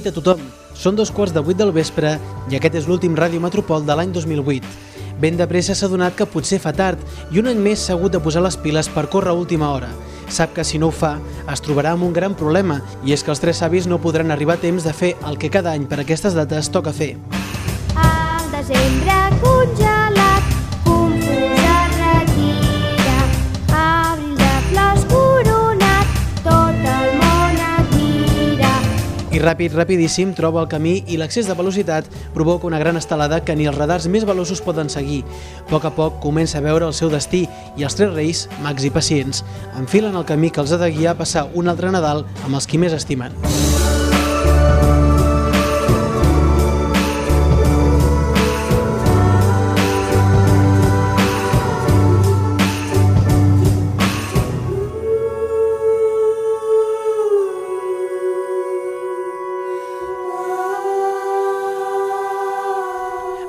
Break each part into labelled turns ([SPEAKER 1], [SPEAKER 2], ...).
[SPEAKER 1] Nit a tothom. Són dos quarts de vuit del vespre i aquest és l'últim Ràdio Metropol de l'any 2008. Ben de pressa s'ha donat que potser fa tard i un any més s'ha hagut de posar les piles per córrer a última hora. Sap que si no ho fa, es trobarà amb un gran problema i és que els tres savis no podran arribar a temps de fer el que cada any per aquestes dates toca fer.
[SPEAKER 2] Al desembre
[SPEAKER 1] Ràpid, rapidíssim, troba el camí i l'excés de velocitat provoca una gran estelada que ni els radars més veloços poden seguir. A poc a poc comença a veure el seu destí i els tres reis, mags i pacients, enfilen el camí que els ha de guiar a passar un altre Nadal amb els qui més estimen.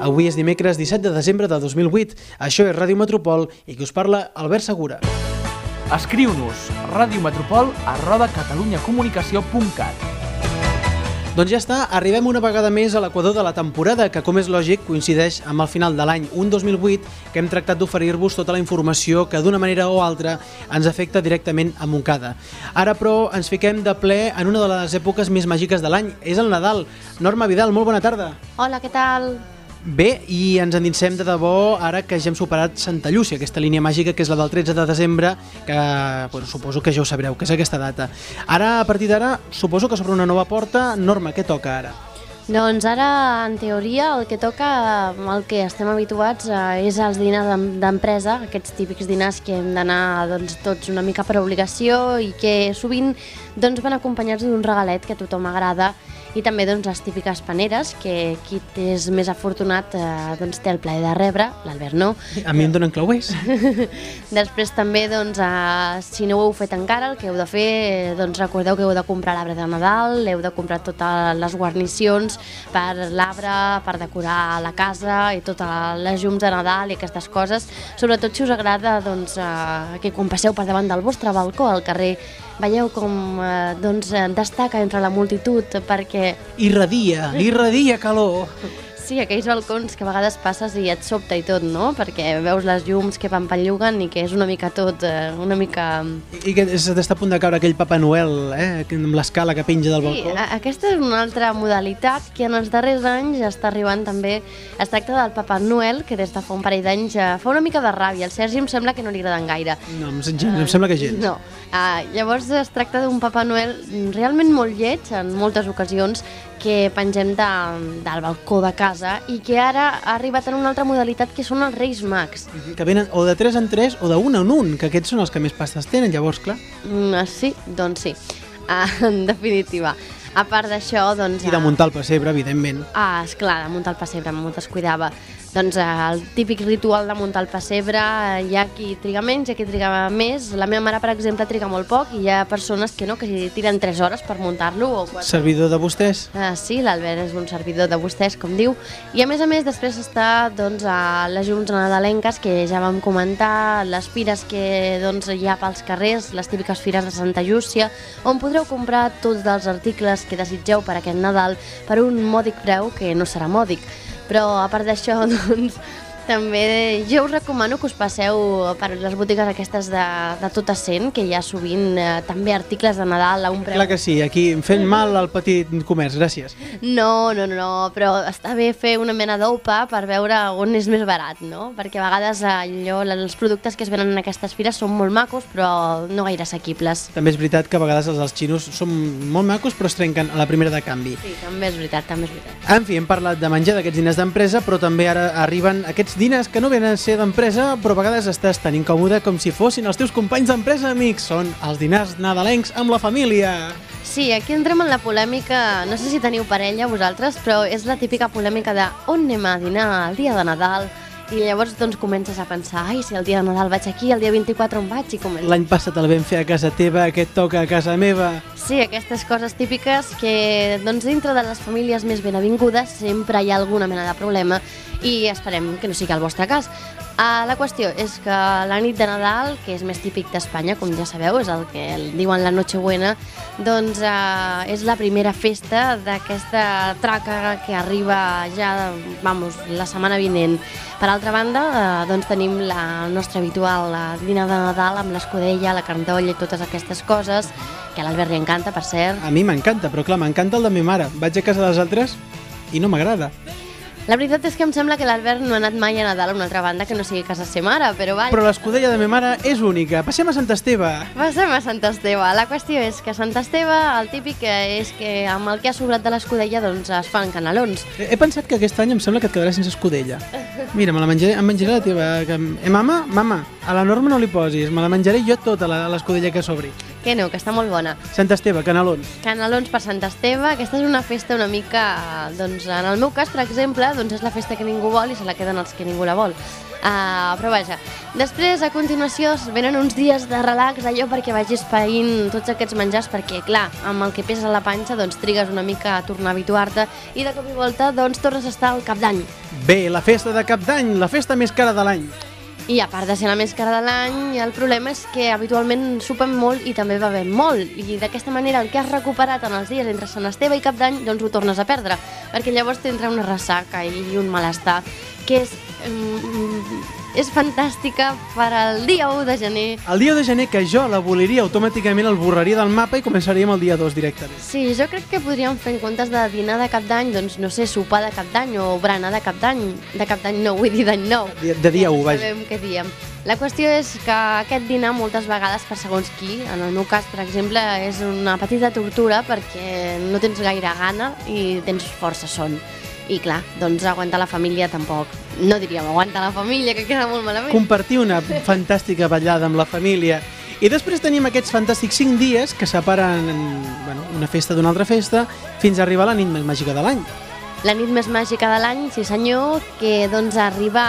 [SPEAKER 1] Avui és dimecres 17 de desembre de 2008. Això és Ràdio Metropol i qui us parla, Albert Segura.
[SPEAKER 3] Escriu-nos radiometropol arroba catalunyacomunicació.cat
[SPEAKER 1] Doncs ja està, arribem una vegada més a l'equador de la temporada, que com és lògic coincideix amb el final de l'any, un 2008, que hem tractat d'oferir-vos tota la informació que d'una manera o altra ens afecta directament a Montcada. Ara, però, ens fiquem de ple en una de les èpoques més màgiques de l'any, és el Nadal. Norma Vidal, molt bona tarda.
[SPEAKER 4] Hola, què tal?
[SPEAKER 1] Bé, i ens endinsem de debò ara que ja hem superat Santa Llúcia, aquesta línia màgica que és la del 13 de desembre, que bueno, suposo que ja ho sabreu, que és aquesta data. Ara, a partir d'ara, suposo que s'obre una nova porta. Norma, què toca ara?
[SPEAKER 4] Doncs ara, en teoria, el que toca, el que estem habituats, eh, és els dinars d'em- d'empresa, aquests típics dinars que hem d'anar doncs, tots una mica per obligació i que sovint doncs, van acompanyats d'un regalet que a tothom agrada i també doncs, les típiques paneres que qui és més afortunat eh, doncs, té el plaer de rebre, l'Albert no.
[SPEAKER 1] A mi em donen clauers.
[SPEAKER 4] Després també, doncs, eh, si no ho heu fet encara, el que heu de fer, eh, doncs recordeu que heu de comprar l'arbre de Nadal, heu de comprar totes les guarnicions per l'arbre, per decorar la casa i totes les llums de Nadal i aquestes coses. Sobretot si us agrada doncs, eh, que quan passeu per davant del vostre balcó al carrer veieu com eh, doncs, eh, destaca entre la multitud perquè
[SPEAKER 1] Irradia, irradia calor.
[SPEAKER 4] Sí, aquells balcons que a vegades passes i et sobta i tot, no? Perquè veus les llums que van pelluguen i que és una mica tot, eh, una mica...
[SPEAKER 1] I que s'està a punt de caure aquell Papa Noel, eh? amb l'escala que penja del
[SPEAKER 4] Sí,
[SPEAKER 1] balcó.
[SPEAKER 4] a- aquesta és una altra modalitat que en els darrers anys està arribant també. Es tracta del Papa Noel, que des de fa un parell d'anys eh, fa una mica de ràbia. El Sergi em sembla que no li agraden gaire.
[SPEAKER 1] No, em, em sembla que gens.
[SPEAKER 4] No. Uh, llavors es tracta d'un Papa Noel realment molt lleig en moltes ocasions que pengem de, del balcó de casa i que ara ha arribat en una altra modalitat que són els Reis Mags.
[SPEAKER 1] Que venen o de 3 en 3 o de 1 en 1, que aquests són els que més pastes tenen, llavors, clar.
[SPEAKER 4] Mm, sí, doncs sí, uh, en definitiva. A part d'això, doncs...
[SPEAKER 1] I de muntar el pessebre, evidentment.
[SPEAKER 4] Ah, esclar, de muntar el pessebre, molt es cuidava. Doncs eh, el típic ritual de muntar el pessebre, eh, hi ha qui triga menys, hi ha qui triga més. La meva mare, per exemple, triga molt poc i hi ha persones que no, que tiren 3 hores per muntar-lo o 4.
[SPEAKER 1] Servidor de vostès.
[SPEAKER 4] Ah, sí, l'Albert és un servidor de vostès, com diu. I a més a més, després està doncs, a les llums nadalenques, que ja vam comentar, les fires que doncs, hi ha pels carrers, les típiques fires de Santa Llúcia, on podreu comprar tots els articles que desitgeu per aquest Nadal per un mòdic preu, que no serà mòdic. Però a part d'això, doncs, també jo us recomano que us passeu per les botigues aquestes de, de tot essent, que hi ha sovint eh, també articles de Nadal a un preu
[SPEAKER 1] Clar que sí, aquí fent mal al petit comerç, gràcies.
[SPEAKER 4] no, no, no, no, però està bé fer una mena d'opa per veure on és més barat, no? Perquè a vegades allò, els productes que es venen en aquestes fires són molt macos, però no gaire assequibles.
[SPEAKER 1] També és veritat que a vegades els dels xinos són molt macos però es trenquen a la primera de canvi.
[SPEAKER 4] Sí, també és veritat, també és veritat.
[SPEAKER 1] En fi, hem parlat de menjar d'aquests diners d'empresa, però també ara arriben aquests diners que no venen a ser d'empresa, però a vegades estàs tan incòmode com si fossin els teus companys d'empresa, amics. Són els dinars nadalencs amb la família.
[SPEAKER 4] Sí, aquí entrem en la polèmica, no sé si teniu parella vosaltres, però és la típica polèmica de on anem a dinar el dia de Nadal, i llavors doncs comences a pensar, ai, si el dia de Nadal vaig aquí, el dia 24 on vaig, i comences...
[SPEAKER 1] L'any passat el vam fer a casa teva, aquest toca a casa meva.
[SPEAKER 4] Sí, aquestes coses típiques que doncs, dintre de les famílies més ben avingudes sempre hi ha alguna mena de problema i esperem que no sigui el vostre cas. Uh, la qüestió és que la nit de Nadal, que és més típic d'Espanya, com ja sabeu, és el que diuen la Nochebuena, doncs uh, és la primera festa d'aquesta traca que arriba ja, vamos, la setmana vinent. Per altra banda, uh, doncs tenim la nostra habitual la dinar de Nadal amb l'escudella, la carndolla i totes aquestes coses, que a l'Albert li encanta, per cert.
[SPEAKER 1] A mi m'encanta, però clar, m'encanta el de ma mare. Vaig a casa dels altres i no m'agrada.
[SPEAKER 4] La veritat és que em sembla que l'Albert no ha anat mai a Nadal a una altra banda que no sigui casa seva mare, però vaja.
[SPEAKER 1] Però l'escudella de ma mare és única. Passem a Sant Esteve.
[SPEAKER 4] Passem a Sant Esteve. La qüestió és que a Sant Esteve el típic és que amb el que ha sobrat de l'escudella doncs es fan canelons.
[SPEAKER 1] He he pensat que aquest any em sembla que et quedaràs sense escudella. Mira, me la menjaré, em menjaré la teva... Que... Eh, mama, mama, a la norma no li posis, me la menjaré jo tota, la- l'escudella que sobri.
[SPEAKER 4] Que no, que està molt bona.
[SPEAKER 1] Sant Esteve, canelons.
[SPEAKER 4] Canelons per Sant Esteve, aquesta és una festa una mica, doncs en el meu cas, per exemple, doncs és la festa que ningú vol i se la queden els que ningú la vol. Uh, però vaja, després a continuació venen uns dies de relax allò perquè vagis païnt tots aquests menjars perquè clar, amb el que pesa la panxa doncs trigues una mica a tornar a habituar-te i de cop i volta doncs tornes a estar al cap d'any
[SPEAKER 1] Bé, la festa de Cap d'Any, la festa més cara de l'any.
[SPEAKER 4] I a part de ser la més cara de l'any, el problema és que habitualment sopem molt i també bevem molt. I d'aquesta manera el que has recuperat en els dies entre Sant Esteve i Cap d'Any, doncs ho tornes a perdre. Perquè llavors t'entra una ressaca i un malestar que és, mm, és fantàstica per al dia 1 de gener.
[SPEAKER 1] El dia de gener que jo l'aboliria automàticament, el borraria del mapa i començaríem el dia 2 directament.
[SPEAKER 4] Sí, jo crec que podríem fer en comptes de dinar de cap d'any, doncs no sé, sopar de cap d'any o berenar de cap d'any. De cap d'any no, vull dir d'any nou.
[SPEAKER 1] De, de dia 1, vaja.
[SPEAKER 4] Sabem què diem. La qüestió és que aquest dinar moltes vegades per segons qui, en el meu cas per exemple, és una petita tortura perquè no tens gaire gana i tens força son. I clar, doncs aguantar la família tampoc. No diríem aguantar la família, que queda molt malament.
[SPEAKER 1] Compartir una fantàstica ballada amb la família. I després tenim aquests fantàstics 5 dies que separen bueno, una festa d'una altra festa fins a arribar a la nit més màgica de l'any.
[SPEAKER 4] La nit més màgica de l'any, sí senyor, que doncs arriba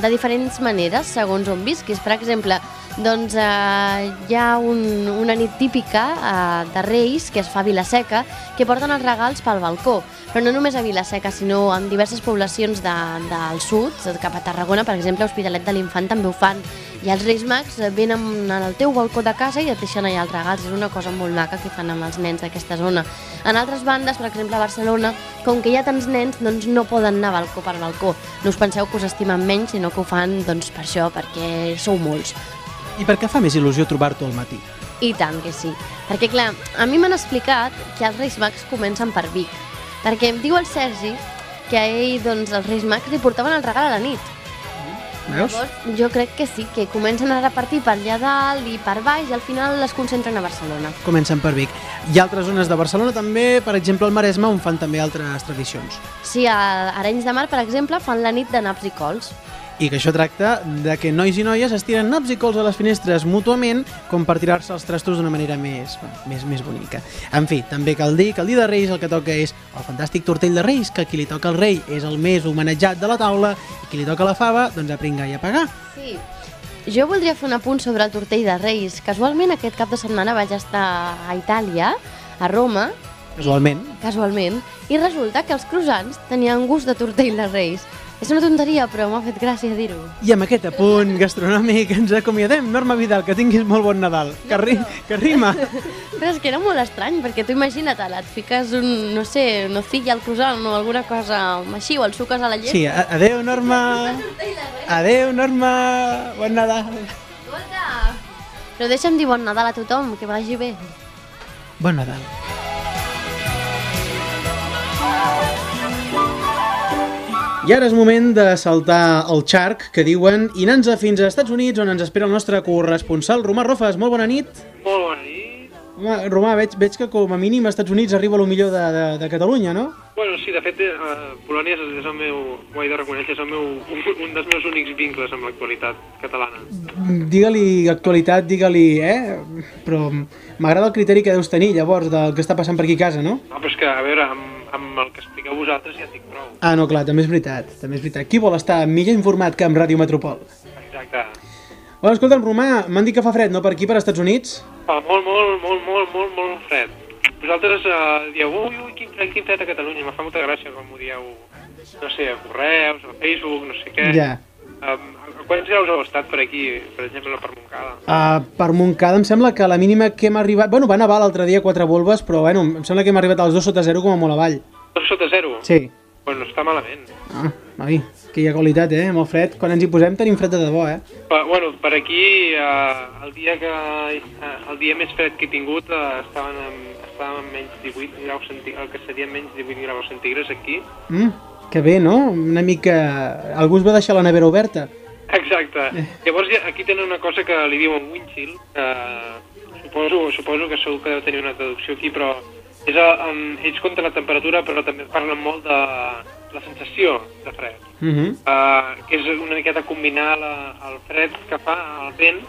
[SPEAKER 4] de diferents maneres, segons on visquis. Per exemple, doncs eh, hi ha un, una nit típica eh, de Reis, que es fa a Vilaseca, que porten els regals pel balcó. Però no només a Vilaseca, sinó en diverses poblacions de, del sud, cap a Tarragona, per exemple, a Hospitalet de l'Infant també ho fan. I els Reis Mags venen al teu balcó de casa i et deixen allà els regals. És una cosa molt maca que fan amb els nens d'aquesta zona. En altres bandes, per exemple a Barcelona, com que hi ha tants nens, doncs no poden anar balcó per balcó. No us penseu que us estimen menys, sinó que ho fan doncs, per això, perquè sou molts.
[SPEAKER 1] I per què fa més il·lusió trobar-t'ho al matí?
[SPEAKER 4] I tant que sí. Perquè, clar, a mi m'han explicat que els Reis Mags comencen per Vic. Perquè em diu el Sergi que a ell, doncs, els Reis Mags li portaven el regal a la nit.
[SPEAKER 1] Veus?
[SPEAKER 4] Llavors, jo crec que sí, que comencen a repartir per allà dalt i per baix i al final les concentren a Barcelona.
[SPEAKER 1] Comencen per Vic. Hi ha altres zones de Barcelona també, per exemple al Maresme, on fan també altres tradicions.
[SPEAKER 4] Sí, a Arenys de Mar, per exemple, fan la nit de naps i cols.
[SPEAKER 1] I que això tracta de que nois i noies es tiren naps i cols a les finestres mútuament com per tirar-se els trastos d'una manera més, més, més bonica. En fi, també cal dir que el dia de Reis el que toca és el fantàstic tortell de Reis, que qui li toca al rei és el més homenatjat de la taula i qui li toca la fava, doncs a pringar i a pagar.
[SPEAKER 4] Sí. Jo voldria fer un apunt sobre el tortell de Reis. Casualment aquest cap de setmana vaig estar a Itàlia, a Roma,
[SPEAKER 1] Casualment.
[SPEAKER 4] casualment, i resulta que els croissants tenien gust de tortell de Reis. És una tonteria, però m'ha fet gràcia dir-ho.
[SPEAKER 1] I amb aquest apunt gastronòmic ens acomiadem. Norma Vidal, que tinguis molt bon Nadal. Que, ri, que rima.
[SPEAKER 4] Però és que era molt estrany, perquè tu imagina't, et fiques un, no sé, nocilla al croissant o alguna cosa així, o el suques a la llet.
[SPEAKER 1] Sí, adeu, Norma. Adeu, Norma. Bon Nadal.
[SPEAKER 4] Escolta! Però deixa'm dir bon Nadal a tothom, que vagi bé.
[SPEAKER 1] Bon Nadal. I ara és moment de saltar el xarc que diuen i anar-nos fins als Estats Units on ens espera el nostre corresponsal Romà Rofes. Molt bona nit.
[SPEAKER 5] Molt bona nit.
[SPEAKER 1] Home, Romà, veig, veig que com a mínim als Estats Units arriba el millor de, de, de Catalunya, no?
[SPEAKER 5] Bueno, sí, de fet, eh, Polònia és, és el meu, ho he de reconèixer, és el meu, un, un dels meus únics vincles amb l'actualitat catalana.
[SPEAKER 1] Digue-li actualitat, digue-li, eh? Però m'agrada el criteri que deus tenir, llavors, del que està passant per aquí a casa, no?
[SPEAKER 5] No, però és que, a veure, amb, amb el que expliqueu vosaltres ja en dic prou.
[SPEAKER 1] Ah, no, clar, també és veritat, també és veritat. Qui vol estar millor informat que amb Ràdio Metropol?
[SPEAKER 5] Exacte.
[SPEAKER 1] Bueno, escolta'm, Romà, m'han dit que fa fred, no, per aquí, per als Estats Units?
[SPEAKER 5] Fa molt, molt, molt, molt, molt, molt fred. Vosaltres eh, dieu, ui, ui, quin fred, quin fred a Catalunya. Me fa molta gràcia quan m'ho dieu no sé, a correus, a Facebook, no sé què.
[SPEAKER 1] Ja.
[SPEAKER 5] Um, quants graus heu estat per aquí, per exemple, per Montcada?
[SPEAKER 1] Uh, per Montcada em sembla que la mínima que hem arribat... Bueno, va nevar l'altre dia quatre volves, però bueno, em sembla que hem arribat als 2 sota 0 com a molt avall.
[SPEAKER 5] Dos sota zero?
[SPEAKER 1] Sí.
[SPEAKER 5] Bueno, no està malament.
[SPEAKER 1] Ah, ai, que hi ha qualitat, eh? El fred, quan ens hi posem tenim fred de debò, eh?
[SPEAKER 5] Pa, bueno, per aquí, uh, el dia que uh, el dia més fred que he tingut uh, estaven, amb, estaven amb menys 18 graus centígrads, el que seria menys 18 graus centígrads aquí.
[SPEAKER 1] Mm, que bé, no? Una mica... Algú es va deixar la nevera oberta.
[SPEAKER 5] Exacte. Llavors ja- aquí tenen una cosa que li diuen windchill, que suposo, suposo que segur que deu tenir una traducció aquí, però és um, ells compten la temperatura, però també parlen molt de la sensació de fred.
[SPEAKER 1] Uh -huh.
[SPEAKER 5] uh, que és una miqueta combinar la, el fred que fa el vent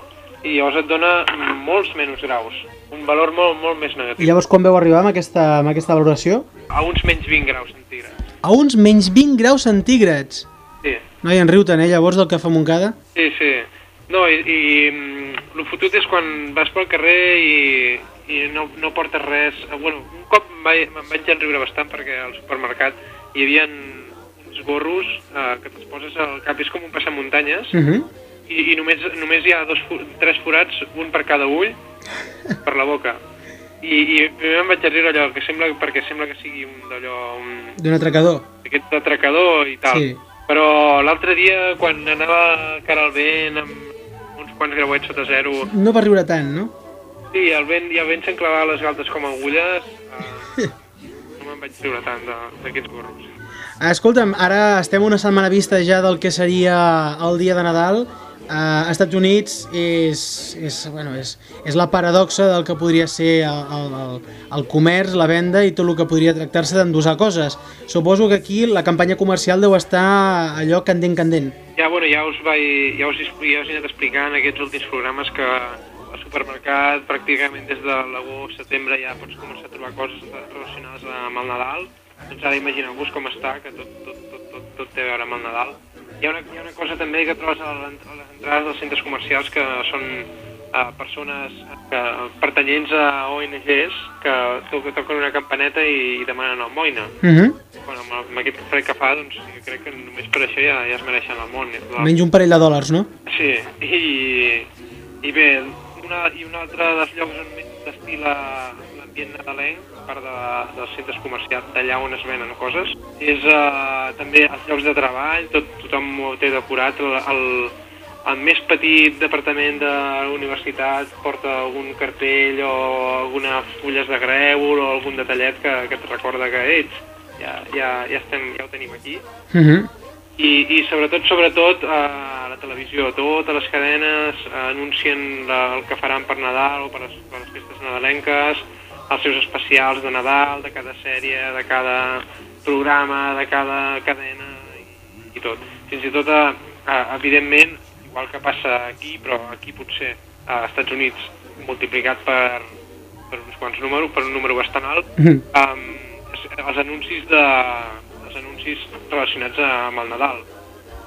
[SPEAKER 5] i llavors et dona molts menys graus, un valor molt, molt més
[SPEAKER 1] I
[SPEAKER 5] negatiu,
[SPEAKER 1] llavors quan veu arribar amb aquesta, amb aquesta valoració?
[SPEAKER 5] a uns menys 20 graus centígrads.
[SPEAKER 1] A uns menys 20 graus centígrads.
[SPEAKER 5] Sí,
[SPEAKER 1] Noi, en riu tant, eh, llavors, del que fa Montcada?
[SPEAKER 5] sí, sí. No, i, i mm, el fotut és quan vas pel carrer i, i no, no portes res. Bueno, un cop em vaig, vaig enriure bastant perquè al supermercat hi havia uns gorros eh, que te'ls poses al cap, és com un passamuntanyes,
[SPEAKER 1] Uh -huh.
[SPEAKER 5] i, i només, només hi ha dos, tres forats, un per cada ull, per la boca. I, i primer em vaig a riure allò, que sembla, perquè sembla que sigui un d'allò, un,
[SPEAKER 1] D'un atracador.
[SPEAKER 5] aquest atracador i tal.
[SPEAKER 1] Sí.
[SPEAKER 5] Però l'altre dia, quan anava cara al vent, amb uns quants grauets sota zero,
[SPEAKER 1] No va riure tant, no?
[SPEAKER 5] sí, el vent, i el vent s'enclavava les galtes com agulles, eh, no me'n vaig riure tant d'aquests gorros.
[SPEAKER 1] Escolta'm, ara estem una setmana vista ja del que seria el dia de Nadal. A Estats Units és, és, bueno, és, és la paradoxa del que podria ser el, el, el, comerç, la venda i tot el que podria tractar-se d'endosar coses. Suposo que aquí la campanya comercial deu estar allò candent, candent.
[SPEAKER 5] Ja, bueno, ja us, vaig, ja us, ja us he anat explicant en aquests últims programes que al supermercat pràcticament des de l'agost, setembre ja pots començar a trobar coses relacionades amb el Nadal. Doncs ara imagineu-vos com està, que tot, tot, tot, tot, tot té a veure amb el Nadal. Hi ha una, hi ha una cosa també que trobes a les entrades dels centres comercials que són uh, persones que, pertanyents a ONGs que, que toquen una campaneta i, i demanen almoina.
[SPEAKER 1] Uh -huh.
[SPEAKER 5] Bueno, amb, amb aquest fred que fa, doncs jo crec que només per això ja, ja es mereixen el món.
[SPEAKER 1] Menys un parell de dòlars, no?
[SPEAKER 5] Sí, i, i bé, una, i un altre dels llocs on més destil·la l'ambient nadalenc, a part de, dels centres comercials, d'allà on es venen coses, és uh, també els llocs de treball, tot, tothom ho té decorat, el, el, el més petit departament de la universitat porta algun cartell o algunes fulles de grèvol o algun detallet que, que et recorda que ets. Ja, ja, ja, estem, ja ho tenim aquí
[SPEAKER 1] Uh -huh.
[SPEAKER 5] I, i sobretot, sobretot a la televisió, totes les cadenes anuncien la, el que faran per Nadal o per les, per les festes nadalenques, els seus especials de Nadal, de cada sèrie, de cada programa, de cada cadena i, i tot. Fins i tot, eh, eh, evidentment, igual que passa aquí, però aquí potser a Estats Units multiplicat per, per uns quants números, per un número bastant alt,
[SPEAKER 1] Mhm.
[SPEAKER 5] um, els anuncis de els anuncis relacionats amb el Nadal.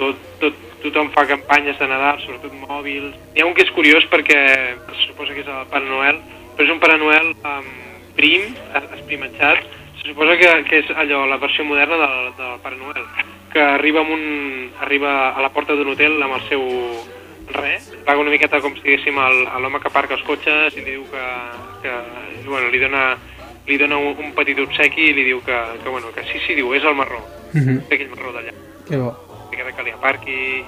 [SPEAKER 5] Tot, tot, tothom fa campanyes de Nadal, sobretot mòbils. Hi ha un que és curiós perquè se suposa que és el Pare Noel, però és un Pare Noel um, prim, es- esprimatxat. Se suposa que, que és allò, la versió moderna del, del Pare Noel, que arriba, amb un, arriba a la porta d'un hotel amb el seu res, paga una miqueta com si diguéssim l'home que aparca els cotxes i li diu que, que bueno, li dona li dona un, un petit obsequi i li diu que, que, bueno, que sí, sí, diu, és el marró,
[SPEAKER 1] Uh -huh.
[SPEAKER 5] és aquell marró d'allà.
[SPEAKER 1] Que bo.
[SPEAKER 5] Una miqueta que li aparqui i,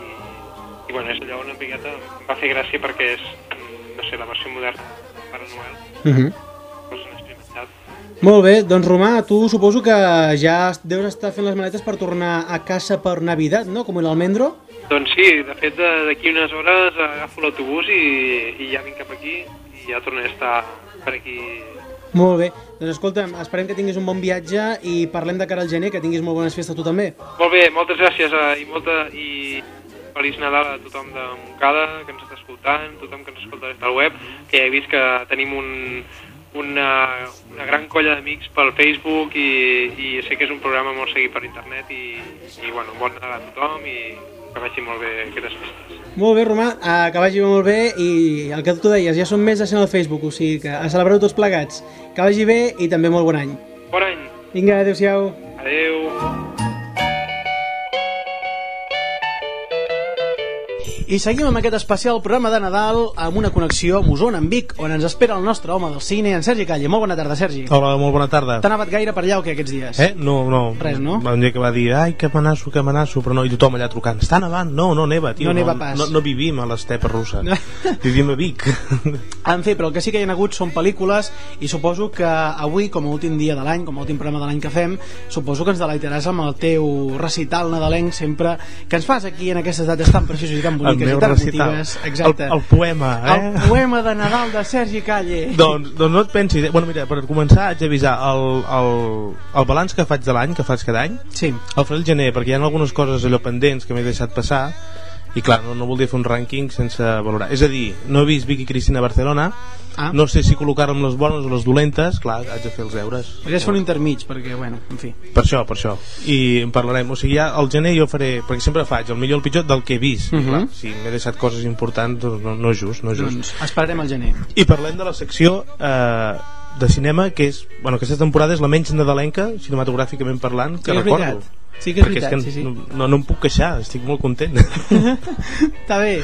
[SPEAKER 5] i bueno, és allò una miqueta, em va fer gràcia perquè és, no sé, la versió moderna de Pare Noel,
[SPEAKER 1] Uh -huh.
[SPEAKER 5] doncs experimentat.
[SPEAKER 1] Molt bé, doncs Romà, tu suposo que ja deus estar fent les maletes per tornar a casa per Navidad, no? Com l'Almendro?
[SPEAKER 5] Doncs sí, de fet, d'aquí unes hores agafo l'autobús i, i ja vinc cap aquí i ja tornaré a estar per aquí.
[SPEAKER 1] Molt bé, doncs escolta'm, esperem que tinguis un bon viatge i parlem de cara al gener, que tinguis molt bones festes tu també.
[SPEAKER 5] Molt bé, moltes gràcies eh, i molta i feliç Nadal a tothom de Montcada que ens està escoltant, tothom que ens escolta des del web, que ja he vist que tenim un, una, una gran colla d'amics pel Facebook i, i sé que és un programa molt seguit per internet i, i bueno, bon Nadal a tothom i que vagi molt bé aquestes festes.
[SPEAKER 1] Molt bé, Romà, eh, que vagi molt bé i el que tu deies, ja som més de 100 al Facebook, o sigui que a celebrar tots plegats. Que vagi bé i també molt bon any.
[SPEAKER 5] Bon any!
[SPEAKER 1] Vinga, adeu-siau.
[SPEAKER 5] Adeu!
[SPEAKER 1] I seguim amb aquest especial programa de Nadal amb una connexió amb Osona, amb Vic, on ens espera el nostre home del cine, en Sergi Calle. Molt bona tarda, Sergi.
[SPEAKER 6] Hola, molt bona tarda.
[SPEAKER 1] T'ha nevat gaire per allà o què aquests dies?
[SPEAKER 6] Eh? No, no.
[SPEAKER 1] Res, no?
[SPEAKER 6] Un dia que va dir, ai, que amenaço, que amenaço, però no, i tothom allà trucant, està nevant? No, no neva, tio.
[SPEAKER 1] No neva pas.
[SPEAKER 6] No, no vivim a l'estepa russa. vivim a Vic.
[SPEAKER 1] En fi, però el que sí que hi ha hagut són pel·lícules i suposo que avui, com a últim dia de l'any, com a últim programa de l'any que fem, suposo que ens deleitaràs amb el teu recital nadalenc sempre que ens fas aquí en aquestes dates tan precioses i tan
[SPEAKER 6] el
[SPEAKER 1] boniques
[SPEAKER 6] meu
[SPEAKER 1] i emotives. Exacte.
[SPEAKER 6] El, el poema, eh?
[SPEAKER 1] el poema de Nadal de Sergi Calle.
[SPEAKER 6] doncs, doncs no et pensis... eh? Bueno, mira, per començar haig d'avisar el, el, el balanç que faig de l'any, que faig cada any,
[SPEAKER 1] Sí.
[SPEAKER 6] el faré el gener, perquè hi ha algunes coses allò pendents que m'he deixat passar i clar, no, no voldria fer un rànquing sense valorar. És a dir, no he vist Vicky Cristina a Barcelona,
[SPEAKER 1] Ah.
[SPEAKER 6] no sé si col·locar-me amb les bones o les dolentes, clar, haig de fer els deures.
[SPEAKER 1] Podries fer un intermig, perquè, bueno, en fi.
[SPEAKER 6] Per això, per això. I en parlarem. O sigui, ja al gener jo faré... Perquè sempre faig el millor o el pitjor del que he vist. Uh
[SPEAKER 1] Mhm.
[SPEAKER 6] clar, si m'he deixat coses importants, doncs no, no és just, no és just.
[SPEAKER 1] Doncs esperarem al gener.
[SPEAKER 6] I parlem de la secció eh, de cinema, que és... Bueno, aquesta temporada és la menys nadalenca, cinematogràficament parlant, que
[SPEAKER 1] Sí,
[SPEAKER 6] recordo.
[SPEAKER 1] veritat. Sí que és
[SPEAKER 6] Perquè
[SPEAKER 1] veritat,
[SPEAKER 6] és que
[SPEAKER 1] sí, sí.
[SPEAKER 6] No, no, no em puc queixar, estic molt content.
[SPEAKER 1] Està bé.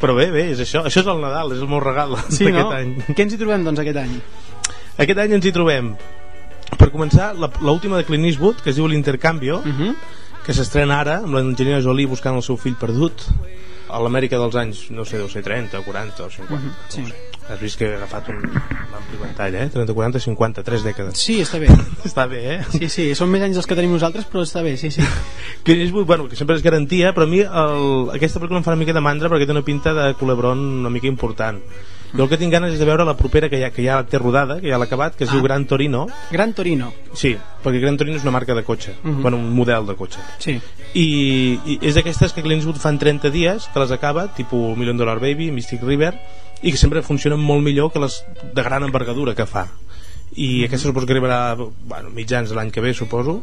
[SPEAKER 6] Però bé, bé, és això. Això és el Nadal, és el meu regal
[SPEAKER 1] Sí, no?
[SPEAKER 6] d'aquest any.
[SPEAKER 1] Què ens hi trobem, doncs, aquest any?
[SPEAKER 6] Aquest any ens hi trobem, per començar, la- l'última de Clint Eastwood, que es diu L'Intercanvio,
[SPEAKER 1] Uh -huh.
[SPEAKER 6] que s'estrena ara amb l'enginyera Jolie buscant el seu fill perdut a l'Amèrica dels anys, no sé, deu ser 30, 40 o 50
[SPEAKER 1] Mhm,
[SPEAKER 6] no
[SPEAKER 1] sí.
[SPEAKER 6] sé. Has vist que he agafat un ampli ventall eh? 30, 40, 50, 3 dècades
[SPEAKER 1] Sí, està bé.
[SPEAKER 6] està bé, eh?
[SPEAKER 1] Sí, sí, són més anys dels que tenim nosaltres, però està bé, sí, sí.
[SPEAKER 6] Clint Eastwood, bueno, que sempre és garantia però a mi el, aquesta pel·lícula em fa una mica de mandra perquè té una pinta de culebron una mica important jo el que tinc ganes és de veure la propera que ja, que ja té rodada, que ja l'ha acabat que es
[SPEAKER 1] Ah.
[SPEAKER 6] diu Gran Torino
[SPEAKER 1] Gran Torino,
[SPEAKER 6] sí, perquè Gran Torino és una marca de cotxe
[SPEAKER 1] Mhm.
[SPEAKER 6] bueno, un model de cotxe
[SPEAKER 1] sí.
[SPEAKER 6] i, i és d'aquestes que Clint Eastwood fan 30 dies que les acaba, tipus Million Dollar Baby Mystic River, i que sempre funcionen molt millor que les de gran envergadura que fa i
[SPEAKER 1] Mhm.
[SPEAKER 6] aquesta suposo que arribarà bueno, mitjans de l'any que ve suposo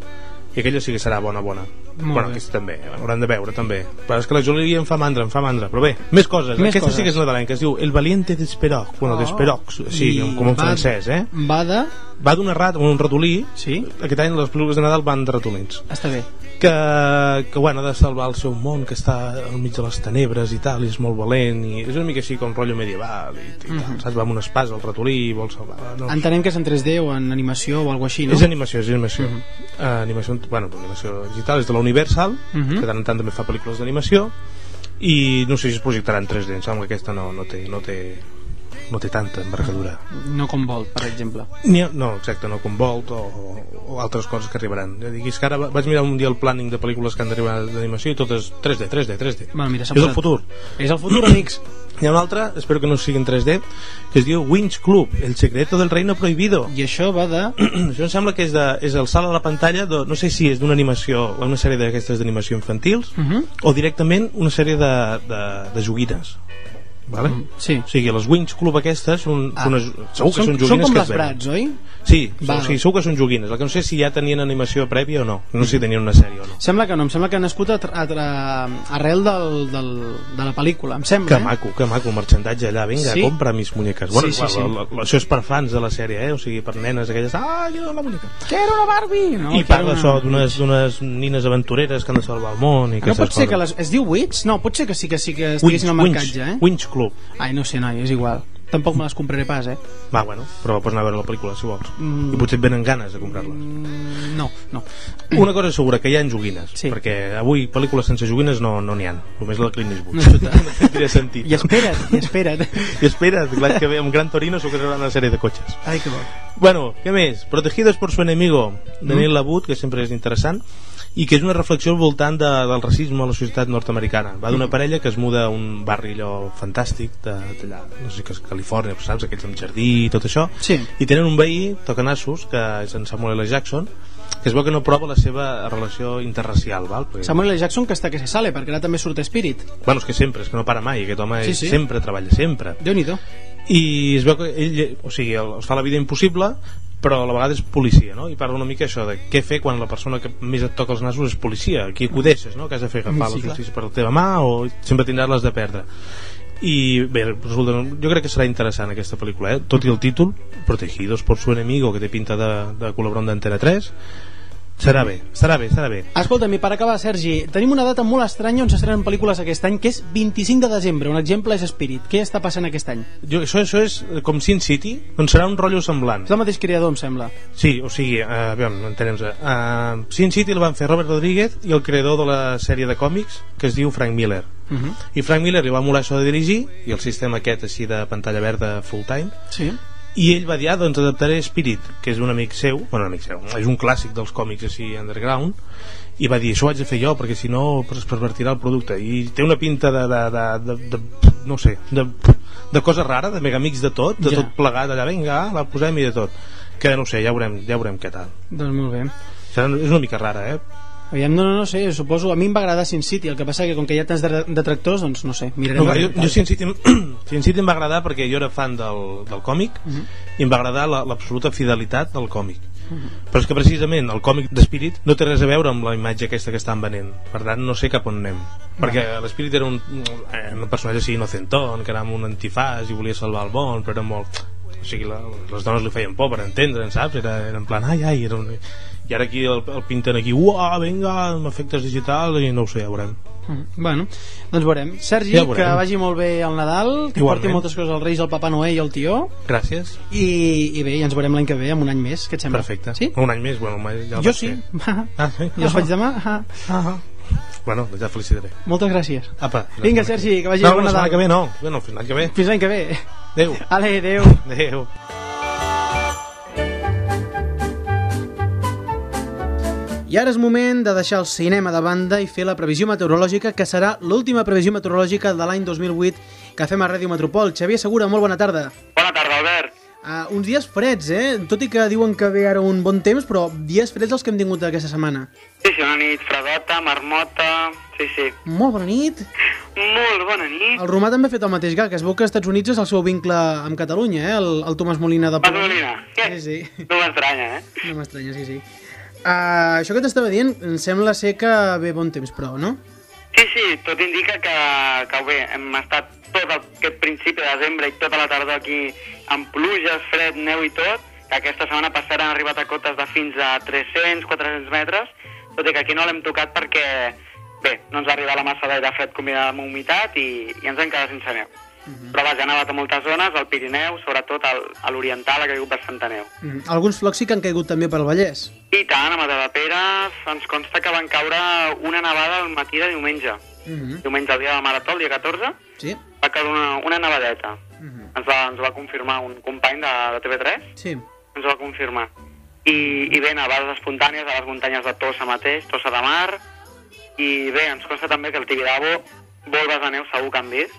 [SPEAKER 6] i aquella sí que serà bona bona
[SPEAKER 1] Molt
[SPEAKER 6] bueno,
[SPEAKER 1] bé.
[SPEAKER 6] aquesta també, hauran de veure també però és que la Jolie em fa mandra, em fa mandra però bé, més coses,
[SPEAKER 1] Més
[SPEAKER 6] aquesta
[SPEAKER 1] coses.
[SPEAKER 6] sí que és nadalenca es diu El Valiente d'Esperoc bueno,
[SPEAKER 1] Oh.
[SPEAKER 6] d'Esperoc, sí,
[SPEAKER 1] I
[SPEAKER 6] com en
[SPEAKER 1] va-
[SPEAKER 6] francès eh?
[SPEAKER 1] Va de...
[SPEAKER 6] va d'una rat, un ratolí
[SPEAKER 1] Sí,
[SPEAKER 6] aquest any les pel·lícules de Nadal van de ratolins
[SPEAKER 1] està bé.
[SPEAKER 6] Que, que bueno, ha de salvar el seu món que està al mig de les tenebres i tal i és molt valent i és una mica així com rotllo medieval i, i tal, saps? va amb una espasa al ratolí i vol salvar no,
[SPEAKER 1] Entenem que és en 3D o en animació o alguna així, no?
[SPEAKER 6] és animació, és animació uh animació, bueno, animació digital és de la Universal
[SPEAKER 1] Mhm.
[SPEAKER 6] que de tant en tant també fa pel·lícules d'animació i no sé si es projectarà en 3D em sembla que aquesta no, no, té, no, té, no té tanta envergadura
[SPEAKER 1] No com Volt, per exemple.
[SPEAKER 6] Ni, no, exacte, no com Volt o, o altres coses que arribaran. Ja dic, és que ara va- vaig mirar un dia el planning de pel·lícules que han d'arribar d'animació i totes 3D, 3D, 3D.
[SPEAKER 1] Bueno, mira,
[SPEAKER 6] és el
[SPEAKER 1] posat-
[SPEAKER 6] futur.
[SPEAKER 1] És el futur, amics.
[SPEAKER 6] Hi ha una altra, espero que no sigui en 3D, que es diu Winch Club, el secreto del reino prohibido.
[SPEAKER 1] I això va de...
[SPEAKER 6] Això em sembla que és, de, és el salt a la pantalla, de, no sé si és d'una animació, o una sèrie d'aquestes d'animació infantils,
[SPEAKER 1] Uh -huh.
[SPEAKER 6] o directament una sèrie de, de, de joguines. Vale?
[SPEAKER 1] Sí.
[SPEAKER 6] O sigui, les Winch Club aquestes són,
[SPEAKER 1] Ah.
[SPEAKER 6] són, segur que són,
[SPEAKER 1] són,
[SPEAKER 6] joguines
[SPEAKER 1] són com
[SPEAKER 6] que
[SPEAKER 1] les brats, oi?
[SPEAKER 6] Sí,
[SPEAKER 1] Val.
[SPEAKER 6] o sigui, segur que són joguines. El que no sé si ja tenien animació prèvia o no. No sé si tenien una sèrie o no.
[SPEAKER 1] Sembla que no, em sembla que ha nascut a, a, tra- arrel del, del, de la pel·lícula, em sembla,
[SPEAKER 6] Que
[SPEAKER 1] eh?
[SPEAKER 6] maco, que maco, el marxandatge allà. Vinga,
[SPEAKER 1] Sí?
[SPEAKER 6] compra mis muñeques. Bueno,
[SPEAKER 1] Sí, sí,
[SPEAKER 6] igual,
[SPEAKER 1] sí.
[SPEAKER 6] la- la- això és per fans de la sèrie, eh? O sigui, per nenes aquelles... Ah, quiero la muñeca.
[SPEAKER 1] Quiero una Barbie! No,
[SPEAKER 6] I parla
[SPEAKER 1] una-
[SPEAKER 6] això d'unes d'unes nines aventureres que han de salvar el món i
[SPEAKER 1] Ah, No pot ser que les... Es diu Wits? No, pot ser que sí que sí que estiguessin al marcatge, eh?
[SPEAKER 6] Winch Club.
[SPEAKER 1] Ai, no sé, noi, és igual. Tampoc me les compraré pas, eh?
[SPEAKER 6] Va, bueno, però pots anar a veure la pel·lícula, si vols.
[SPEAKER 1] Mm.
[SPEAKER 6] I potser et venen ganes de comprar-les.
[SPEAKER 1] Mm, No, no.
[SPEAKER 6] Una cosa segura, que hi ha joguines.
[SPEAKER 1] Sí.
[SPEAKER 6] Perquè avui pel·lícules sense joguines no n'hi no ha. Només la de Clint Eastwood.
[SPEAKER 1] No,
[SPEAKER 6] no tindria sentit.
[SPEAKER 1] I espera't, i espera't.
[SPEAKER 6] I espera't, l'any que ve amb Gran Torino s'ho crearà una sèrie de cotxes.
[SPEAKER 1] Ai, que bo.
[SPEAKER 6] Bueno, què més? Protegidos por su enemigo, de Neil Labut, que sempre és interessant, i que és una reflexió al voltant de, del racisme a la societat nord-americana. Va d'una parella que es muda a un barri allò fantàstic, de- d'allà, no sé que és Califòrnia, saps, aquells amb jardí i tot això,
[SPEAKER 1] Sí.
[SPEAKER 6] i tenen un veí, tocanassos, que és en Samuel L. Jackson, que es veu que no prova la seva relació interracial, val? Perquè,
[SPEAKER 1] Samuel L. Jackson que està que se sale, perquè ara també surt Spirit.
[SPEAKER 6] bueno, és que sempre, és que no para mai, aquest home
[SPEAKER 1] Sí, sí.
[SPEAKER 6] sempre treballa, sempre
[SPEAKER 1] Déu-n'hi-do.
[SPEAKER 6] i es veu que ell, o sigui, es fa la vida impossible però a la vegada és policia, no? I parla una mica això de què fer quan la persona que més et toca els nassos és policia, qui acudeixes, no? Que has de fer agafar
[SPEAKER 1] Sí,
[SPEAKER 6] la
[SPEAKER 1] clar.
[SPEAKER 6] justícia per la teva mà o sempre tindràs les de perdre. I bé, resulta, jo crec que serà interessant aquesta pel·lícula, eh? tot i el títol, Protegidos por su enemigo, que té pinta de, de col·laborant d'Antena 3, Serà bé, serà bé, serà bé.
[SPEAKER 1] Escolta'm, i per acabar, Sergi, tenim una data molt estranya on s'estrenen pel·lícules aquest any, que és 25 de desembre. Un exemple és Spirit. Què està passant aquest any?
[SPEAKER 6] Jo, això, això és eh, com Sin City, doncs serà un rotllo semblant.
[SPEAKER 1] És el mateix creador, em sembla.
[SPEAKER 6] Sí, o sigui, uh, aviam, entenem-nos. Uh, Sin City el van fer Robert Rodríguez i el creador de la sèrie de còmics que es diu Frank Miller.
[SPEAKER 1] Uh -huh.
[SPEAKER 6] I Frank Miller li va molar això de dirigir i el sistema aquest així de pantalla verda full time
[SPEAKER 1] Sí.
[SPEAKER 6] I ell va dir, ah, doncs adaptaré Spirit que és un amic seu, bueno, un amic seu és un clàssic dels còmics així underground i va dir, això ho haig de fer jo perquè si no es pervertirà el producte i té una pinta de, de, de, de, de no sé de, de cosa rara, de megamics de tot de
[SPEAKER 1] Ja.
[SPEAKER 6] tot plegat, allà, vinga, la posem i de tot que no sé, ja veurem, ja veurem què tal
[SPEAKER 1] Doncs molt bé.
[SPEAKER 6] És una mica rara, eh?
[SPEAKER 1] Aviam, no, no, no sé, suposo, a mi em va agradar Sin City, el que passa que com que hi ha tants de- detractors, doncs no sé, mirarem.
[SPEAKER 6] No, jo, jo Sin, City, Sin City em va agradar perquè jo era fan del, del còmic
[SPEAKER 1] Mhm.
[SPEAKER 6] i em va agradar la- l'absoluta fidelitat del còmic. Però és que precisament el còmic d'Spirit no té res a veure amb la imatge aquesta que estan venent. Per tant no sé cap on anem. Perquè l'Spirit era un, eh, un personatge així inocentón que era amb un antifàs i volia salvar el món però era molt o sigui, la, les dones li feien por per entendre'n, saps? Era, era en plan, ai, ai, era un... i ara aquí el, el pinten aquí, uah, vinga, amb efectes digitals i no ho sé, ja veurem
[SPEAKER 1] Mm, Bueno, doncs veurem. Sergi,
[SPEAKER 6] Ja veurem.
[SPEAKER 1] que vagi molt bé el Nadal, que
[SPEAKER 6] Igualment.
[SPEAKER 1] porti moltes coses als Reis, al Papa Noé i al Tió,
[SPEAKER 6] gràcies
[SPEAKER 1] i, i bé, ja ens veurem l'any que ve, amb un any més, què et sembla?
[SPEAKER 6] Perfecte.
[SPEAKER 1] Sí?
[SPEAKER 6] Un any més, bueno, ja el
[SPEAKER 1] Jo sí.
[SPEAKER 6] fer. Ah, sí?
[SPEAKER 1] Jo el faig demà. Ah.
[SPEAKER 6] Ah, bueno, ja felicitaré.
[SPEAKER 1] Moltes gràcies.
[SPEAKER 6] Apa,
[SPEAKER 1] Vinga, Sergi, que vagi
[SPEAKER 6] no, la setmana
[SPEAKER 1] Nadal.
[SPEAKER 6] que ve no. Bueno, fins l'any que ve.
[SPEAKER 1] Fins l'any que ve.
[SPEAKER 6] Adéu.
[SPEAKER 1] Ale, adéu.
[SPEAKER 6] Adéu.
[SPEAKER 1] I ara és moment de deixar el cinema de banda i fer la previsió meteorològica, que serà l'última previsió meteorològica de l'any 2008 que fem a Ràdio Metropol. Xavier Segura, molt bona tarda.
[SPEAKER 7] Bona tarda, Albert.
[SPEAKER 1] Uh, uns dies freds, eh? Tot i que diuen que ve ara un bon temps, però dies freds els que hem tingut aquesta setmana.
[SPEAKER 7] Sí, sí, una nit fredota, marmota... Sí, sí.
[SPEAKER 1] Molt bona nit.
[SPEAKER 7] Molt bona nit.
[SPEAKER 1] El Romà també ha fet el mateix gag, que es veu que als Estats Units és el seu vincle amb Catalunya, eh? El, el Tomàs Molina de Pol.
[SPEAKER 7] Masolina.
[SPEAKER 1] Sí, sí.
[SPEAKER 7] No m'estranya, eh?
[SPEAKER 1] No m'estranya, sí, sí. Uh, això que t'estava dient, em sembla ser que ve bon temps, però, no?
[SPEAKER 7] Sí, sí, tot indica que, que bé, hem estat tot el- aquest principi de desembre i tota la tardor aquí amb pluges, fred, neu i tot, que aquesta setmana passada han arribat a cotes de fins a 300-400 metres, tot i que aquí no l'hem tocat perquè, bé, no ens va arribar la massa d'aire fred combinada amb humitat i, i ens hem quedat sense neu. Però vaja, ha nevat a moltes zones, al Pirineu, sobretot al, a l'Oriental ha caigut bastanta neu.
[SPEAKER 1] Mm. Alguns flocs sí que han caigut també pel Vallès.
[SPEAKER 7] I tant, a Matadepera ens consta que van caure una nevada al matí de diumenge.
[SPEAKER 1] Mm -hmm.
[SPEAKER 7] Diumenge, el dia del Marató, el dia 14,
[SPEAKER 1] Sí?
[SPEAKER 7] va caure una, una nevadeta.
[SPEAKER 1] Mm -hmm.
[SPEAKER 7] Ens va, ens va confirmar un company de, de TV3,
[SPEAKER 1] Sí.
[SPEAKER 7] ens va confirmar. I, i bé, nevades espontànies a les muntanyes de Tossa mateix, Tossa de Mar, i bé, ens consta també que el Tibidabo, volves de neu segur que han vist,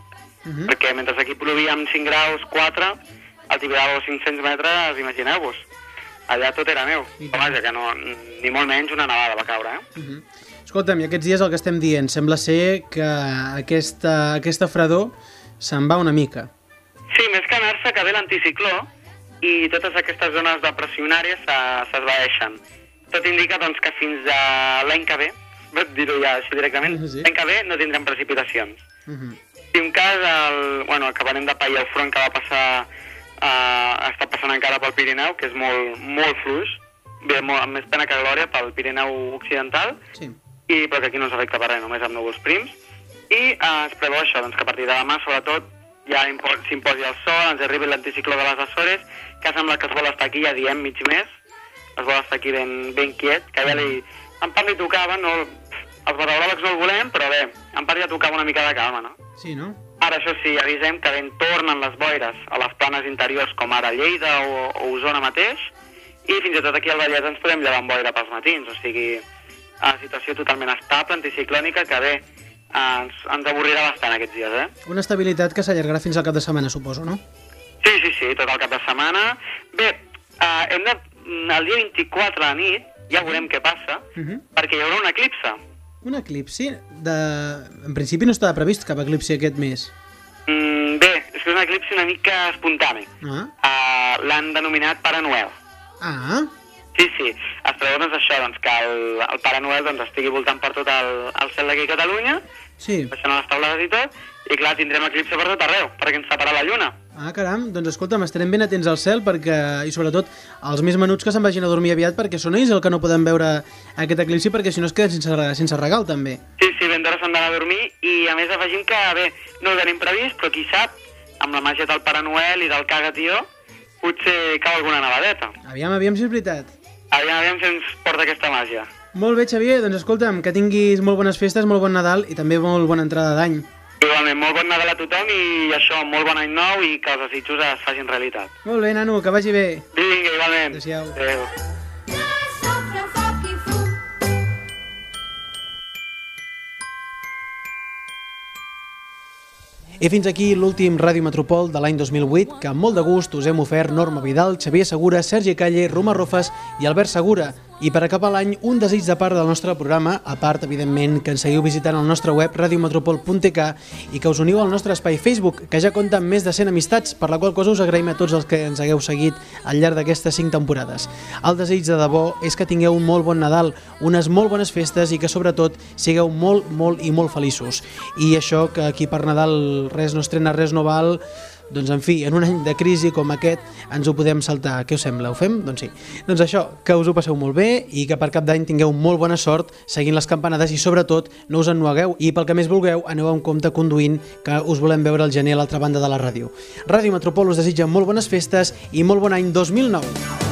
[SPEAKER 1] Mm -hmm.
[SPEAKER 7] perquè mentre aquí plovia amb 5 graus 4, al Tibidabo 500 metres, imagineu-vos, allà tot era neu. Però vaja, que no, ni molt menys una nevada va caure, eh?
[SPEAKER 1] Mm -hmm. Escolta'm, i aquests dies el que estem dient, sembla ser que aquesta, aquesta fredor se'n va una mica.
[SPEAKER 7] Sí, més que anar-se que ve l'anticicló i totes aquestes zones depressionàries se- s'esvaeixen. Tot indica doncs, que fins a l'any que ve, dir-ho ja així directament,
[SPEAKER 1] Sí.
[SPEAKER 7] l'any que ve no tindrem precipitacions.
[SPEAKER 1] Mm -hmm.
[SPEAKER 7] Si un cas, el, bueno, acabarem de pair el front que va passar, eh, està passant encara pel Pirineu, que és molt, molt fluix, ve molt, amb més pena que glòria pel Pirineu Occidental,
[SPEAKER 1] Sí.
[SPEAKER 7] i, però que aquí no ens afecta per res, només amb núvols prims. I eh, es preveu això, doncs, que a partir de demà, sobretot, ja impo- s'imposi el sol, ens arribi l'anticicló de les Açores, que sembla que es vol estar aquí, ja diem, mig mes, es vol estar aquí ben, ben quiet, que ja li... En part li tocava, no, els meteoròlegs no el volem, però bé, en part ja tocava una mica de calma, no?
[SPEAKER 1] Sí, no?
[SPEAKER 7] Ara, això sí, avisem que ben tornen les boires a les planes interiors com ara Lleida o, o Osona mateix i fins i tot aquí al Vallès ens podem llevar amb boira pels matins, o sigui, a situació totalment estable, anticiclònica, que bé, ens, ens avorrirà bastant aquests dies, eh?
[SPEAKER 1] Una estabilitat que s'allargarà fins al cap de setmana, suposo, no?
[SPEAKER 7] Sí, sí, sí, tot el cap de setmana. Bé, eh, hem de, el dia 24 a la nit, ja veurem què passa,
[SPEAKER 1] Uh -huh.
[SPEAKER 7] perquè hi haurà un eclipse.
[SPEAKER 1] Un eclipsi? De... En principi no estava previst cap eclipsi aquest mes.
[SPEAKER 7] Mm, bé, és un eclipsi una mica espontani.
[SPEAKER 1] Ah,
[SPEAKER 7] Uh, L'han denominat Pare Noel.
[SPEAKER 1] ah
[SPEAKER 7] Sí, sí, es preveu doncs, això, doncs, que el, el Pare Noel doncs, estigui voltant per tot el, el cel d'aquí a Catalunya,
[SPEAKER 8] Sí.
[SPEAKER 7] baixant a les taulades i tot, i clar, tindrem eclipse per tot arreu, perquè ens taparà la lluna.
[SPEAKER 8] Ah, caram, doncs escolta'm, estarem ben atents al cel perquè, i sobretot els més menuts que se'n vagin a dormir aviat perquè són ells el que no poden veure aquest eclipsi perquè si no es queden sense, sense regal també.
[SPEAKER 7] Sí, sí, ben d'hora s'han d'anar a dormir, i a més afegim que, bé, no ho tenim previst, però qui sap, amb la màgia del Pare Noel i del Caga Tió, potser cau alguna nevadeta.
[SPEAKER 8] Aviam, aviam si és veritat.
[SPEAKER 7] Aviam, aviam si ens porta aquesta màgia.
[SPEAKER 8] Molt bé, Xavier, doncs escolta'm, que tinguis molt bones festes, molt bon Nadal i també molt bona entrada d'any.
[SPEAKER 7] Igualment, molt bon Nadal a tothom i això, molt bon any nou i que els desitjos es facin realitat.
[SPEAKER 8] Molt bé, nano, que vagi bé.
[SPEAKER 7] Vinga, igualment.
[SPEAKER 8] Adéu-siau.
[SPEAKER 7] Adéu.
[SPEAKER 1] I
[SPEAKER 8] fins aquí l'últim Ràdio Metropol de l'any 2008, que amb molt de gust us hem ofert Norma Vidal, Xavier Segura, Sergi Calle, Roma Rofes i Albert Segura. I per acabar l'any, un desig de part del nostre programa, a part, evidentment, que ens seguiu visitant el nostre web radiometropol.tk i que us uniu al nostre espai Facebook, que ja compta amb més de 100 amistats, per la qual cosa us agraïm a tots els que ens hagueu seguit al llarg d'aquestes 5 temporades. El desig de debò és que tingueu un molt bon Nadal, unes molt bones festes i que, sobretot, sigueu molt, molt i molt feliços. I això que aquí per Nadal res no estrena, res no val, doncs en fi, en un any de crisi com aquest ens ho podem saltar. Què us sembla? Ho fem? Doncs sí. Doncs això, que us ho passeu molt bé i que per cap d'any tingueu molt bona sort seguint les campanades i sobretot no us ennuegueu i pel que més vulgueu aneu amb compte conduint que us volem veure el gener a l'altra banda de la ràdio. Ràdio Metropol us desitja molt bones festes i molt bon any 2009.